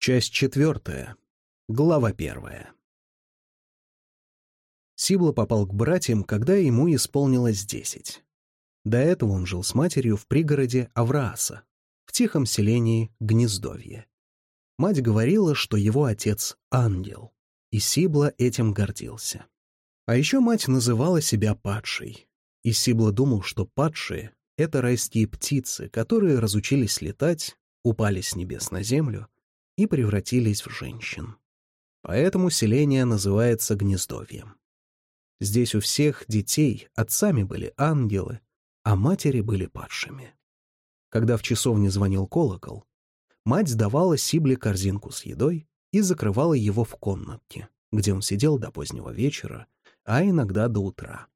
Часть четвертая. Глава первая. Сибла попал к братьям, когда ему исполнилось десять. До этого он жил с матерью в пригороде Аврааса, в тихом селении Гнездовье. Мать говорила, что его отец — ангел, и Сибла этим гордился. А еще мать называла себя падшей, и Сибла думал, что падшие — это райские птицы, которые разучились летать, упали с небес на землю — и превратились в женщин. Поэтому селение называется Гнездовьем. Здесь у всех детей отцами были ангелы, а матери были падшими. Когда в часовне звонил колокол, мать сдавала Сибле корзинку с едой и закрывала его в комнатке, где он сидел до позднего вечера, а иногда до утра.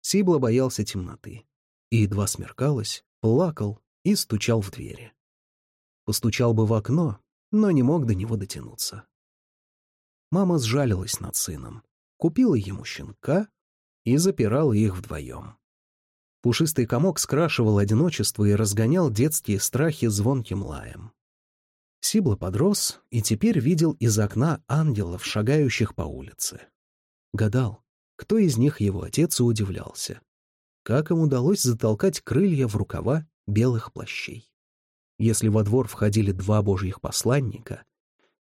Сибла боялся темноты и, едва смеркалось, плакал и стучал в двери. Постучал бы в окно, но не мог до него дотянуться. Мама сжалилась над сыном, купила ему щенка и запирала их вдвоем. Пушистый комок скрашивал одиночество и разгонял детские страхи звонким лаем. Сибла подрос и теперь видел из окна ангелов, шагающих по улице. Гадал, кто из них его отец, и удивлялся. Как им удалось затолкать крылья в рукава белых плащей? Если во двор входили два божьих посланника,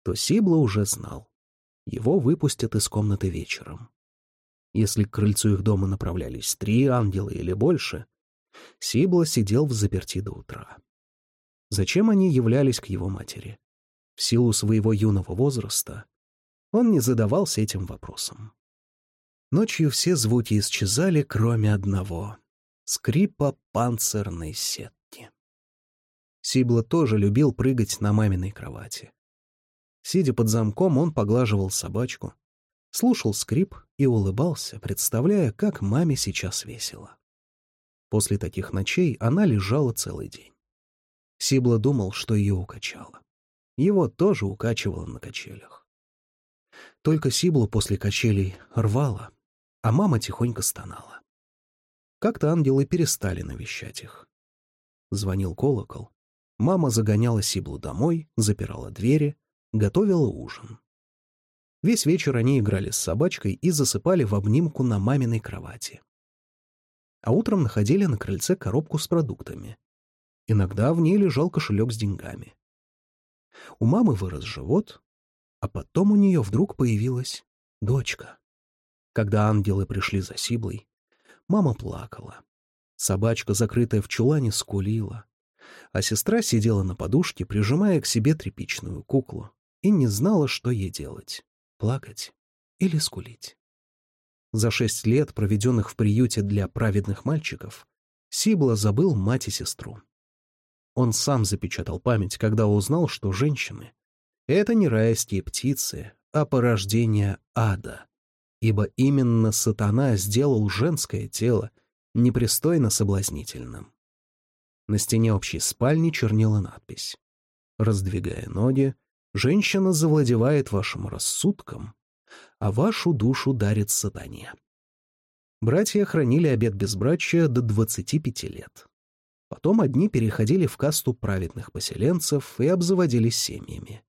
то Сибла уже знал. Его выпустят из комнаты вечером. Если к крыльцу их дома направлялись три ангела или больше, Сибла сидел в заперти до утра. Зачем они являлись к его матери? В силу своего юного возраста он не задавался этим вопросом. Ночью все звуки исчезали, кроме одного — скрипа панцирной сет. Сибла тоже любил прыгать на маминой кровати. Сидя под замком, он поглаживал собачку, слушал скрип и улыбался, представляя, как маме сейчас весело. После таких ночей она лежала целый день. Сибла думал, что ее укачало. Его тоже укачивало на качелях. Только Сиблу после качелей рвало, а мама тихонько стонала. Как-то ангелы перестали навещать их. Звонил колокол, Мама загоняла Сиблу домой, запирала двери, готовила ужин. Весь вечер они играли с собачкой и засыпали в обнимку на маминой кровати. А утром находили на крыльце коробку с продуктами. Иногда в ней лежал кошелек с деньгами. У мамы вырос живот, а потом у нее вдруг появилась дочка. Когда ангелы пришли за Сиблой, мама плакала. Собачка, закрытая в чулане, скулила а сестра сидела на подушке, прижимая к себе тряпичную куклу, и не знала, что ей делать — плакать или скулить. За шесть лет, проведенных в приюте для праведных мальчиков, Сибла забыл мать и сестру. Он сам запечатал память, когда узнал, что женщины — это не райские птицы, а порождение ада, ибо именно сатана сделал женское тело непристойно соблазнительным. На стене общей спальни чернела надпись. «Раздвигая ноги, женщина завладевает вашим рассудком, а вашу душу дарит сатане». Братья хранили обет безбрачия до 25 лет. Потом одни переходили в касту праведных поселенцев и обзаводились семьями.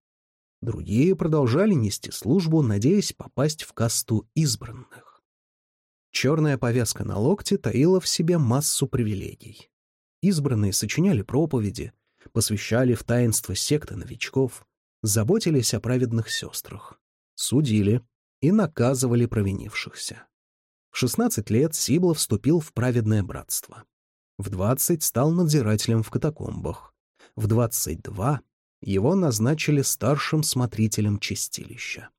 Другие продолжали нести службу, надеясь попасть в касту избранных. Черная повязка на локте таила в себе массу привилегий. Избранные сочиняли проповеди, посвящали в таинство секты новичков, заботились о праведных сестрах, судили и наказывали провинившихся. В 16 лет Сибла вступил в праведное братство. В 20 стал надзирателем в катакомбах. В 22 его назначили старшим смотрителем чистилища.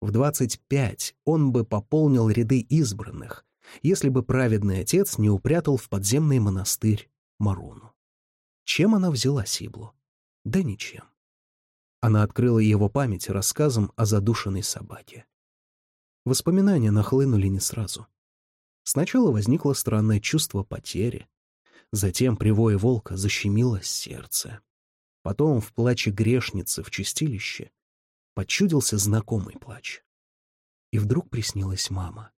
В 25 он бы пополнил ряды избранных, если бы праведный отец не упрятал в подземный монастырь Маруну. Чем она взяла Сиблу? Да ничем. Она открыла его память рассказом о задушенной собаке. Воспоминания нахлынули не сразу. Сначала возникло странное чувство потери, затем привое волка защемило сердце. Потом в плаче грешницы в чистилище почудился знакомый плач. И вдруг приснилась мама.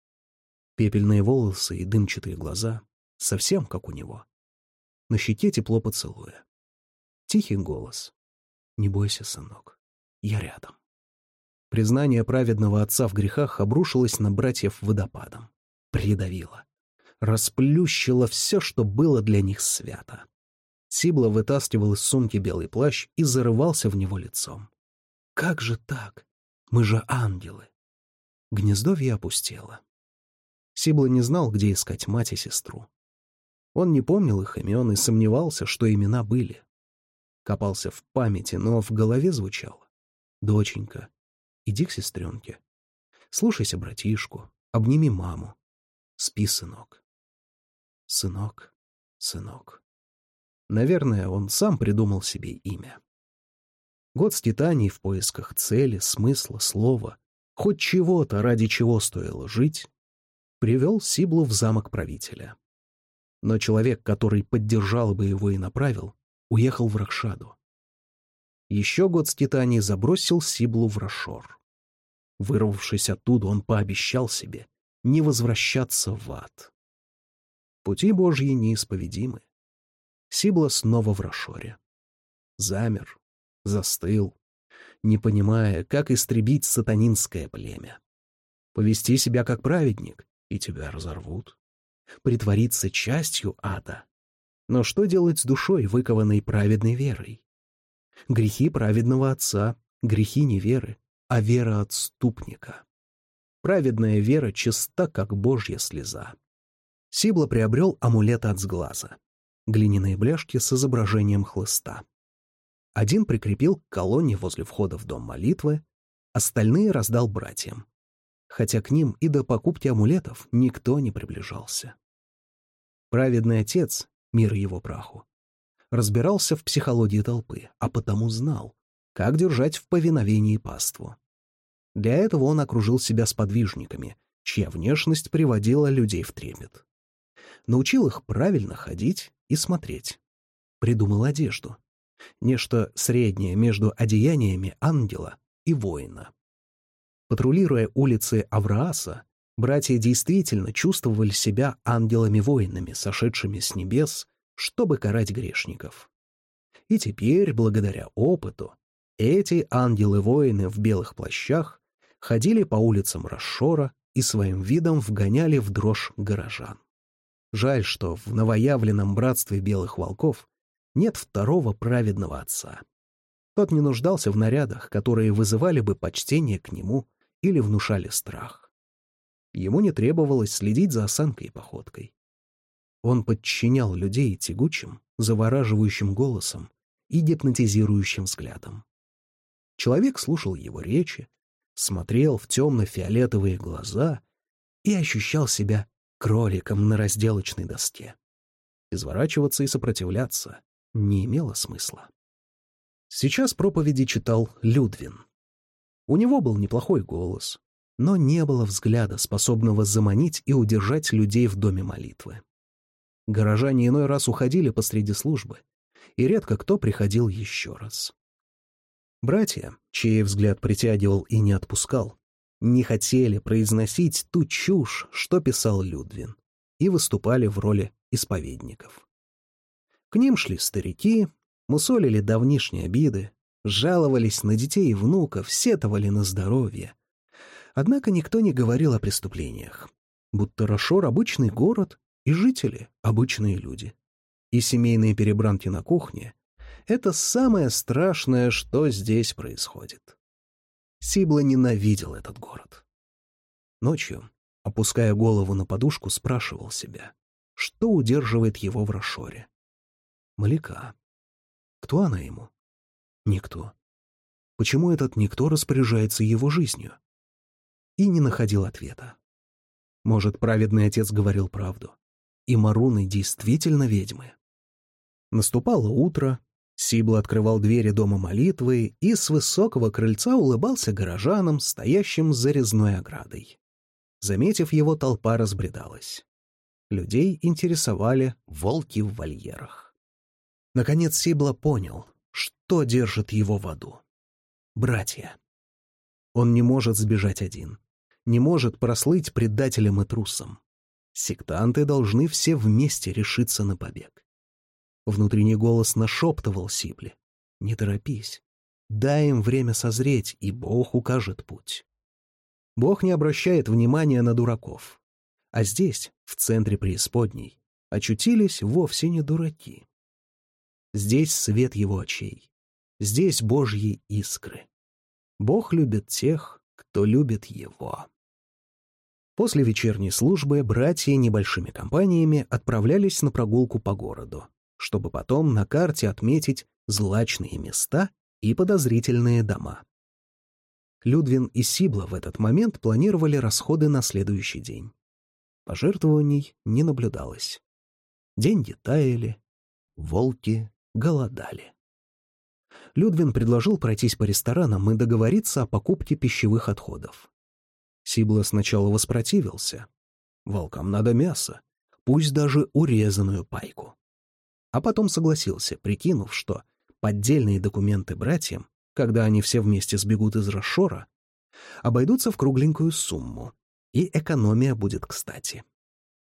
Пепельные волосы и дымчатые глаза, совсем как у него на щеке тепло поцелуя. Тихий голос. «Не бойся, сынок, я рядом. Признание праведного отца в грехах обрушилось на братьев водопадом, придавило, расплющило все, что было для них свято. Сибла вытаскивал из сумки белый плащ и зарывался в него лицом. «Как же так? Мы же ангелы!» Гнездовье опустело. Сибла не знал, где искать мать и сестру. Он не помнил их имен и сомневался, что имена были. Копался в памяти, но в голове звучало. «Доченька, иди к сестренке. Слушайся братишку, обними маму. Спи, сынок». Сынок, сынок. Наверное, он сам придумал себе имя. Год скитаний в поисках цели, смысла, слова, хоть чего-то, ради чего стоило жить, привел Сиблу в замок правителя. Но человек, который поддержал бы его и направил, уехал в Ракшаду. Еще год скитаний забросил Сиблу в Рашор. Вырвавшись оттуда, он пообещал себе не возвращаться в ад. Пути Божьи неисповедимы. Сибла снова в Рашоре. Замер, застыл, не понимая, как истребить сатанинское племя. Повести себя как праведник, и тебя разорвут. Притвориться частью ада. Но что делать с душой, выкованной праведной верой? Грехи праведного отца, грехи не веры, а вера отступника. Праведная вера чиста, как божья слеза. Сибла приобрел амулет от сглаза глиняные бляшки с изображением хлыста. Один прикрепил к колонне возле входа в дом молитвы, остальные раздал братьям. Хотя к ним и до покупки амулетов никто не приближался. Праведный отец, мир его праху, разбирался в психологии толпы, а потому знал, как держать в повиновении паству. Для этого он окружил себя сподвижниками, чья внешность приводила людей в трепет. Научил их правильно ходить и смотреть. Придумал одежду. Нечто среднее между одеяниями ангела и воина. Патрулируя улицы Аврааса, братья действительно чувствовали себя ангелами-воинами, сошедшими с небес, чтобы карать грешников. И теперь, благодаря опыту, эти ангелы-воины в белых плащах ходили по улицам Расшора и своим видом вгоняли в дрожь горожан. Жаль, что в новоявленном братстве белых волков нет второго праведного отца. Тот не нуждался в нарядах, которые вызывали бы почтение к нему или внушали страх. Ему не требовалось следить за осанкой и походкой. Он подчинял людей тягучим, завораживающим голосом и гипнотизирующим взглядом. Человек слушал его речи, смотрел в темно-фиолетовые глаза и ощущал себя кроликом на разделочной доске. Изворачиваться и сопротивляться не имело смысла. Сейчас проповеди читал Людвин. У него был неплохой голос, но не было взгляда, способного заманить и удержать людей в доме молитвы. Горожане иной раз уходили посреди службы, и редко кто приходил еще раз. Братья, чей взгляд притягивал и не отпускал, не хотели произносить ту чушь, что писал Людвин, и выступали в роли исповедников. К ним шли старики, мусолили давнишние обиды, жаловались на детей и внуков, сетовали на здоровье. Однако никто не говорил о преступлениях, будто Рошор — обычный город, и жители — обычные люди. И семейные перебранки на кухне — это самое страшное, что здесь происходит. Сибла ненавидел этот город. Ночью, опуская голову на подушку, спрашивал себя, что удерживает его в Рошоре. Маляка. Кто она ему? Никто. Почему этот никто распоряжается его жизнью? И не находил ответа. Может, праведный отец говорил правду, и Маруны действительно ведьмы. Наступало утро, Сибла открывал двери дома молитвы и с высокого крыльца улыбался горожанам, стоящим за резной оградой. Заметив его, толпа разбредалась. Людей интересовали волки в вольерах. Наконец Сибла понял, что держит его в аду. Братья. Он не может сбежать один, не может прослыть предателем и трусом. Сектанты должны все вместе решиться на побег. Внутренний голос нашептывал Сибле. «Не торопись. Дай им время созреть, и Бог укажет путь. Бог не обращает внимания на дураков. А здесь, в центре преисподней, очутились вовсе не дураки. Здесь свет его очей. Здесь Божьи искры. Бог любит тех, кто любит его. После вечерней службы братья небольшими компаниями отправлялись на прогулку по городу, чтобы потом на карте отметить злачные места и подозрительные дома. Людвин и Сибла в этот момент планировали расходы на следующий день. Пожертвований не наблюдалось. Деньги таяли, волки голодали. Людвин предложил пройтись по ресторанам и договориться о покупке пищевых отходов. Сибла сначала воспротивился. Волкам надо мясо, пусть даже урезанную пайку. А потом согласился, прикинув, что поддельные документы братьям, когда они все вместе сбегут из Рошора, обойдутся в кругленькую сумму, и экономия будет кстати.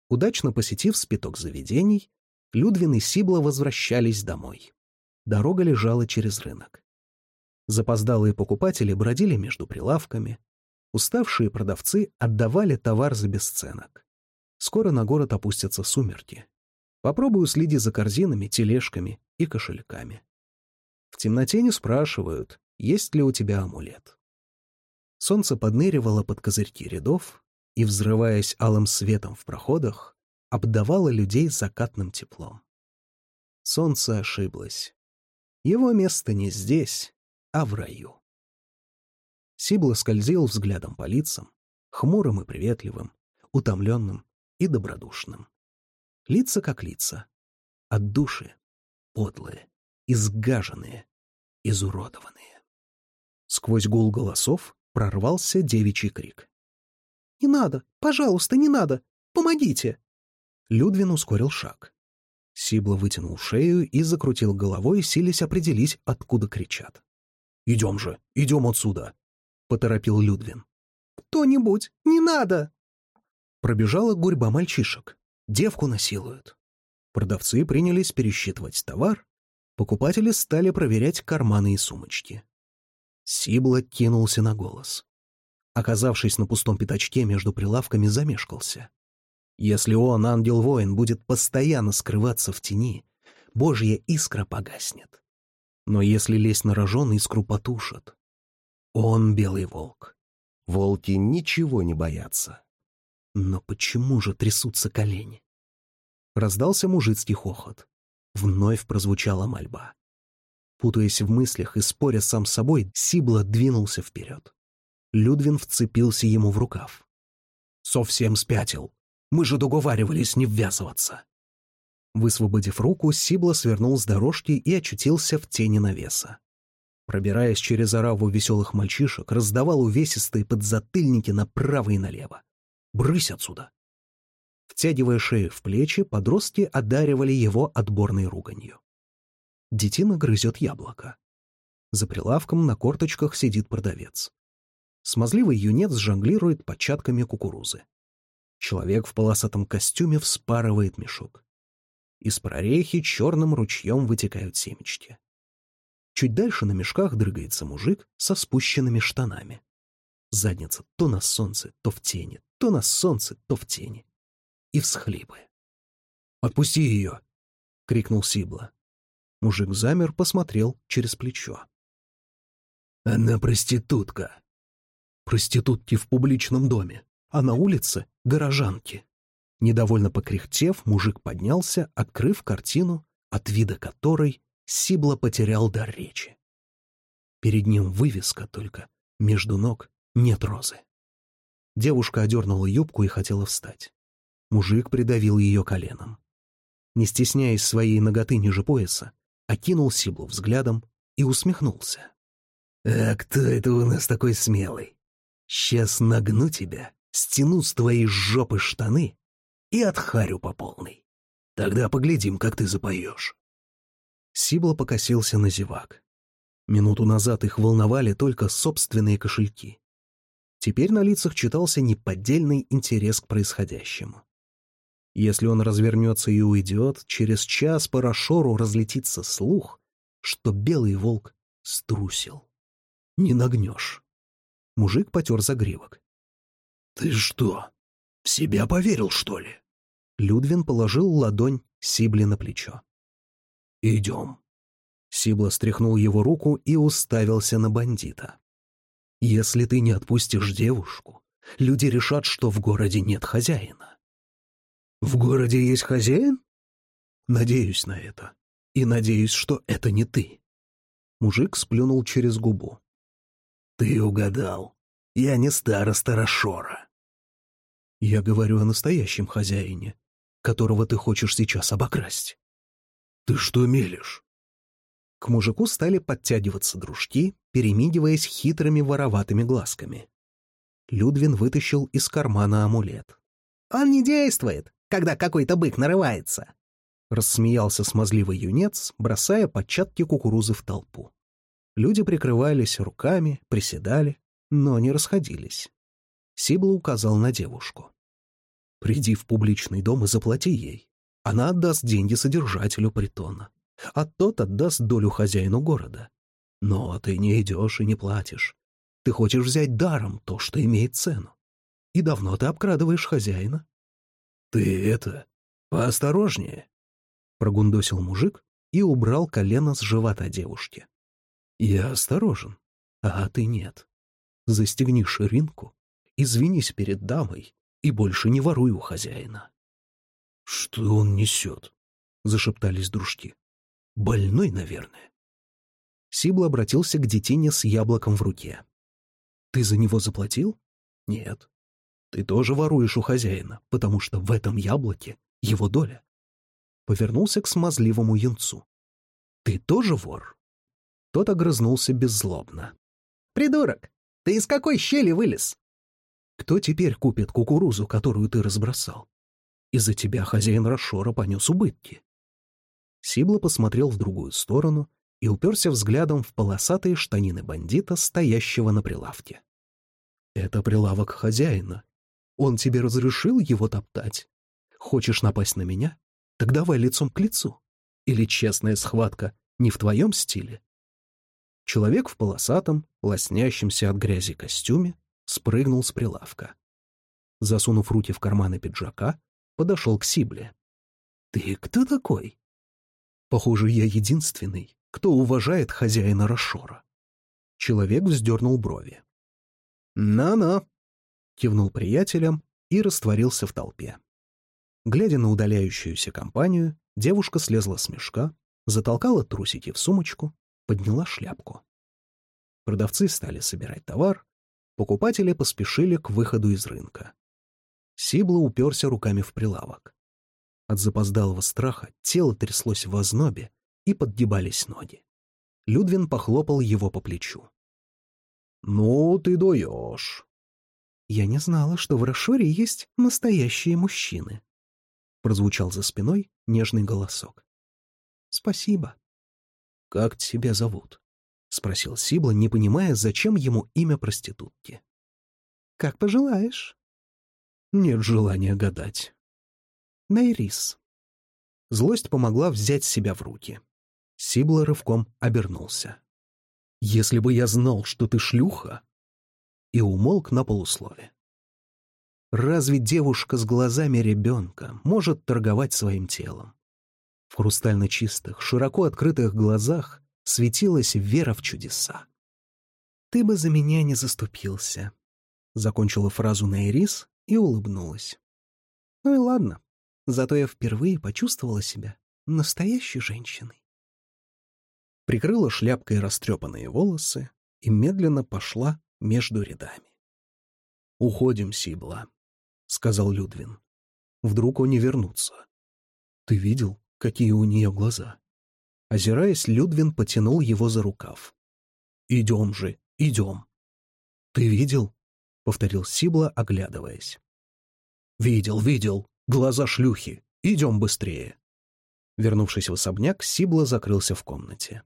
Удачно посетив спиток заведений, Людвин и Сибла возвращались домой. Дорога лежала через рынок. Запоздалые покупатели бродили между прилавками. Уставшие продавцы отдавали товар за бесценок. Скоро на город опустятся сумерки. Попробую следи за корзинами, тележками и кошельками. В темноте не спрашивают, есть ли у тебя амулет. Солнце подныривало под козырьки рядов и, взрываясь алым светом в проходах, обдавало людей закатным теплом. Солнце ошиблось. Его место не здесь, а в раю. Сибла скользил взглядом по лицам, хмурым и приветливым, утомленным и добродушным. Лица как лица, от души, подлые, изгаженные, изуродованные. Сквозь гул голосов прорвался девичий крик. «Не надо! Пожалуйста, не надо! Помогите!» Людвин ускорил шаг. Сибла вытянул шею и закрутил головой, силясь определить, откуда кричат. «Идем же, идем отсюда!» — поторопил Людвин. «Кто-нибудь, не надо!» Пробежала гурьба мальчишек. Девку насилуют. Продавцы принялись пересчитывать товар, покупатели стали проверять карманы и сумочки. Сибла кинулся на голос. Оказавшись на пустом пятачке между прилавками, замешкался. Если он, ангел-воин, будет постоянно скрываться в тени, Божья искра погаснет. Но если лезть на рожон, искру потушат. Он белый волк. Волки ничего не боятся. Но почему же трясутся колени? Раздался мужицкий хохот. Вновь прозвучала мольба. Путаясь в мыслях и споря сам с собой, Сибла двинулся вперед. Людвин вцепился ему в рукав. «Совсем спятил», мы же договаривались не ввязываться. Высвободив руку, Сибла свернул с дорожки и очутился в тени навеса. Пробираясь через ораву веселых мальчишек, раздавал увесистые подзатыльники направо и налево. «Брысь отсюда!» Втягивая шею в плечи, подростки одаривали его отборной руганью. Детина грызет яблоко. За прилавком на корточках сидит продавец. Смазливый юнец жонглирует початками кукурузы. Человек в полосатом костюме вспарывает мешок. Из прорехи черным ручьем вытекают семечки. Чуть дальше на мешках дрыгается мужик со спущенными штанами. Задница то на солнце, то в тени, то на солнце, то в тени. И всхлипы. «Отпусти ее!» — крикнул Сибла. Мужик замер, посмотрел через плечо. «Она проститутка!» «Проститутки в публичном доме а на улице — горожанки. Недовольно покряхтев, мужик поднялся, открыв картину, от вида которой Сибла потерял дар речи. Перед ним вывеска только, между ног нет розы. Девушка одернула юбку и хотела встать. Мужик придавил ее коленом. Не стесняясь своей ноготы ниже пояса, окинул Сиблу взглядом и усмехнулся. «А кто это у нас такой смелый? Сейчас нагну тебя стяну с твоей жопы штаны и отхарю по полной. Тогда поглядим, как ты запоешь». Сибла покосился на зевак. Минуту назад их волновали только собственные кошельки. Теперь на лицах читался неподдельный интерес к происходящему. Если он развернется и уйдет, через час по Рошору разлетится слух, что белый волк струсил. не нагнешь. Мужик потер загривок. «Ты что, в себя поверил, что ли?» Людвин положил ладонь Сибли на плечо. «Идем». Сибла стряхнул его руку и уставился на бандита. «Если ты не отпустишь девушку, люди решат, что в городе нет хозяина». «В городе есть хозяин?» «Надеюсь на это. И надеюсь, что это не ты». Мужик сплюнул через губу. «Ты угадал. Я не староста Рашора». «Я говорю о настоящем хозяине, которого ты хочешь сейчас обокрасть». «Ты что мелешь?» К мужику стали подтягиваться дружки, перемигиваясь хитрыми вороватыми глазками. Людвин вытащил из кармана амулет. «Он не действует, когда какой-то бык нарывается!» Рассмеялся смазливый юнец, бросая початки кукурузы в толпу. Люди прикрывались руками, приседали, но не расходились. Сибла указал на девушку. «Приди в публичный дом и заплати ей. Она отдаст деньги содержателю притона а тот отдаст долю хозяину города. Но ты не идешь и не платишь. Ты хочешь взять даром то, что имеет цену. И давно ты обкрадываешь хозяина. — Ты это, поосторожнее, — прогундосил мужик и убрал колено с живота девушки. — Я осторожен, а ты нет. Застегни ширинку, извинись перед дамой и больше не воруй у хозяина. — Что он несет? — зашептались дружки. Больной, наверное. Сибл обратился к детине с яблоком в руке. «Ты за него заплатил?» «Нет. Ты тоже воруешь у хозяина, потому что в этом яблоке его доля». Повернулся к смазливому юнцу. «Ты тоже вор?» Тот огрызнулся беззлобно. «Придурок! Ты из какой щели вылез?» «Кто теперь купит кукурузу, которую ты разбросал? Из-за тебя хозяин Рашора понес убытки. Сибла посмотрел в другую сторону и уперся взглядом в полосатые штанины бандита, стоящего на прилавке. «Это прилавок хозяина. Он тебе разрешил его топтать? Хочешь напасть на меня? Так давай лицом к лицу. Или честная схватка не в твоем стиле?» Человек в полосатом, лоснящемся от грязи костюме, спрыгнул с прилавка. Засунув руки в карманы пиджака, подошел к Сибле. «Ты кто такой?» Похоже, я единственный, кто уважает хозяина Рашора. Человек вздернул брови. «На-на!» — кивнул приятелям и растворился в толпе. Глядя на удаляющуюся компанию, девушка слезла с мешка, затолкала трусики в сумочку, подняла шляпку. Продавцы стали собирать товар, покупатели поспешили к выходу из рынка. Сибла уперся руками в прилавок. От запоздалого страха тело тряслось в ознобе и подгибались ноги. Людвин похлопал его по плечу. «Ну, ты даешь!» «Я не знала, что в Рашоре есть настоящие мужчины», — прозвучал за спиной нежный голосок. «Спасибо». «Как тебя зовут?» — спросил Сибла, не понимая, зачем ему имя проститутки. «Как пожелаешь». «Нет желания гадать. Найрис. Злость помогла взять себя в руки. Сибла рывком обернулся. «Если бы я знал, что ты шлюха...» И умолк на полуслове. Разве девушка с глазами ребенка может торговать своим телом? В хрустально чистых, широко открытых глазах светилась вера в чудеса. «Ты бы за меня не заступился», — закончила фразу Нейрис и улыбнулась. «Ну и ладно, Зато я впервые почувствовала себя настоящей женщиной. Прикрыла шляпкой растрепанные волосы и медленно пошла между рядами. «Уходим, Сибла», — сказал Людвин. «Вдруг они вернутся». «Ты видел, какие у нее глаза?» Озираясь, Людвин потянул его за рукав. «Идем же, идем». «Ты видел?» — повторил Сибла, оглядываясь. «Видел, видел», Глаза шлюхи. Идем быстрее. Вернувшись в особняк, Сибла закрылся в комнате.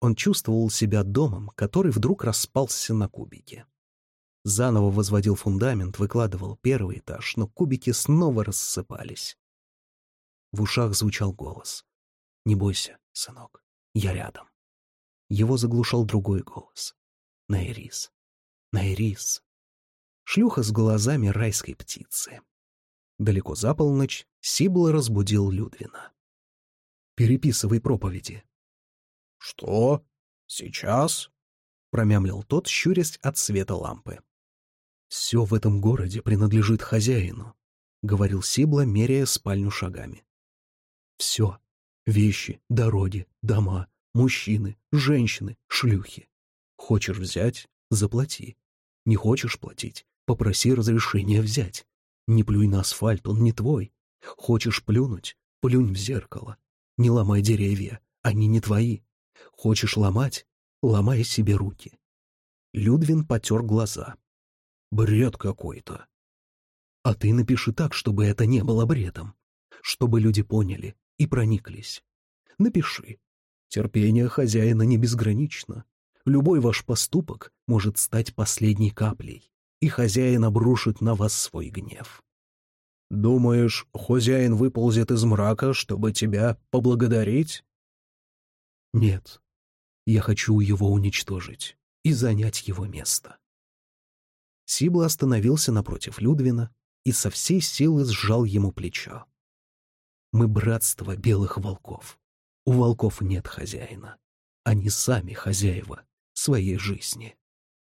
Он чувствовал себя домом, который вдруг распался на кубики. Заново возводил фундамент, выкладывал первый этаж, но кубики снова рассыпались. В ушах звучал голос. «Не бойся, сынок, я рядом». Его заглушал другой голос. Найрис. Найрис. Шлюха с глазами райской птицы. Далеко за полночь Сибла разбудил Людвина. «Переписывай проповеди». «Что? Сейчас?» — промямлил тот, щурясь от света лампы. «Все в этом городе принадлежит хозяину», — говорил Сибла, меряя спальню шагами. «Все. Вещи, дороги, дома, мужчины, женщины, шлюхи. Хочешь взять — заплати. Не хочешь платить — попроси разрешения взять. Не плюй на асфальт, он не твой. Хочешь плюнуть — плюнь в зеркало. Не ломай деревья, они не твои. Хочешь ломать — ломай себе руки. Людвин потер глаза. Бред какой-то. А ты напиши так, чтобы это не было бредом. Чтобы люди поняли и прониклись. Напиши. Терпение хозяина не безгранично. Любой ваш поступок может стать последней каплей, и хозяин обрушит на вас свой гнев. Думаешь, хозяин выползет из мрака, чтобы тебя поблагодарить? Нет. Я хочу его уничтожить и занять его место. Сибла остановился напротив Людвина и со всей силы сжал ему плечо. «Мы братство белых волков. У волков нет хозяина. Они сами хозяева своей жизни».